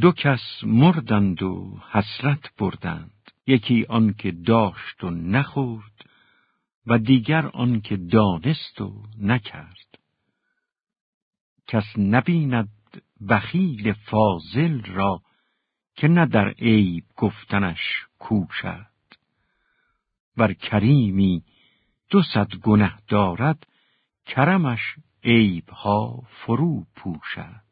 دو کس مردند و حسرت بردند. یکی آنکه داشت و نخورد و دیگر آنکه دانست و نکرد. کس نبیند بخیل فاضل را که نه در عیب گفتنش کوشد. بر کریمی دو صد گنه دارد کرمش عیبها فرو پوشد.